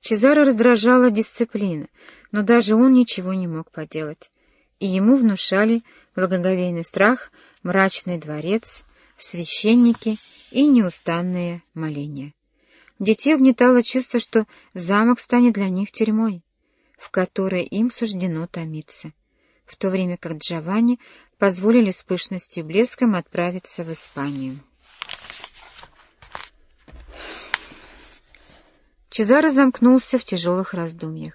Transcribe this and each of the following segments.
Чезаро раздражала дисциплина, но даже он ничего не мог поделать, и ему внушали благоговейный страх, мрачный дворец, священники и неустанные моления. Детей угнетало чувство, что замок станет для них тюрьмой, в которой им суждено томиться, в то время как Джованни позволили с пышностью и блеском отправиться в Испанию. Чезаро замкнулся в тяжелых раздумьях.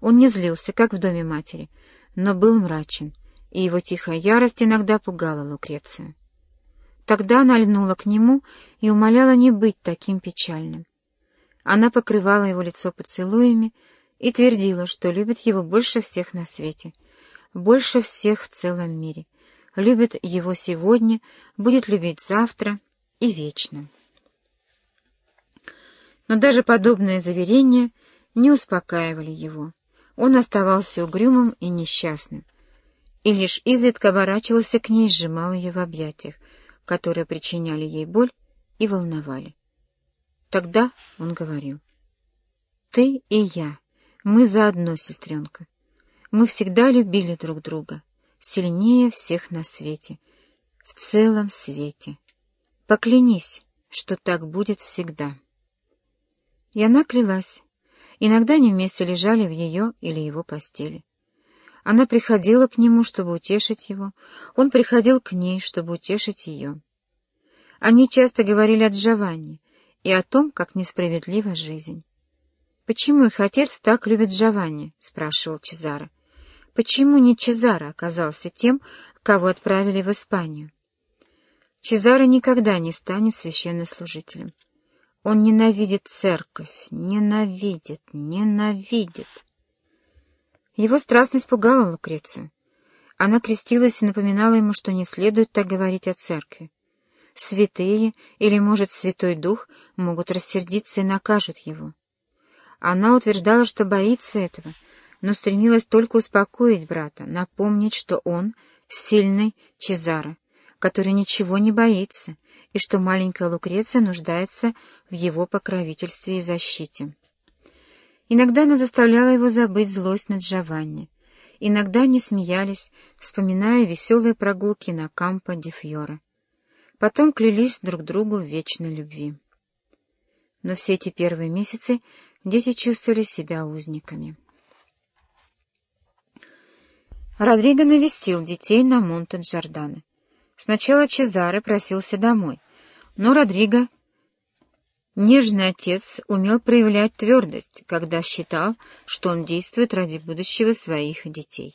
Он не злился, как в доме матери, но был мрачен, и его тихая ярость иногда пугала Лукрецию. Тогда она льнула к нему и умоляла не быть таким печальным. Она покрывала его лицо поцелуями и твердила, что любит его больше всех на свете, больше всех в целом мире, любит его сегодня, будет любить завтра и вечно. Но даже подобные заверения не успокаивали его. Он оставался угрюмым и несчастным, и лишь изредка оборачивался к ней, сжимал ее в объятиях, которые причиняли ей боль и волновали. Тогда он говорил, «Ты и я, мы заодно, сестренка. Мы всегда любили друг друга, сильнее всех на свете, в целом свете. Поклянись, что так будет всегда». И она клялась. Иногда они вместе лежали в ее или его постели. Она приходила к нему, чтобы утешить его, он приходил к ней, чтобы утешить ее. Они часто говорили о Джованни и о том, как несправедлива жизнь. «Почему их отец так любит Джованни?» — спрашивал Чезаро. «Почему не Чезаро оказался тем, кого отправили в Испанию?» Чезаро никогда не станет священнослужителем. Он ненавидит церковь, ненавидит, ненавидит. Его страстность пугала Лукрецию. Она крестилась и напоминала ему, что не следует так говорить о церкви. Святые, или, может, Святой Дух, могут рассердиться и накажут его. Она утверждала, что боится этого, но стремилась только успокоить брата, напомнить, что он — сильный Чезаро, который ничего не боится, и что маленькая Лукреция нуждается в его покровительстве и защите. Иногда она заставляла его забыть злость над Джованни. Иногда они смеялись, вспоминая веселые прогулки на Кампо ди Фьоре. Потом клялись друг другу в вечной любви. Но все эти первые месяцы дети чувствовали себя узниками. Родриго навестил детей на Монте-Джордано. Сначала Чезаре просился домой, но Родриго, нежный отец, умел проявлять твердость, когда считал, что он действует ради будущего своих детей.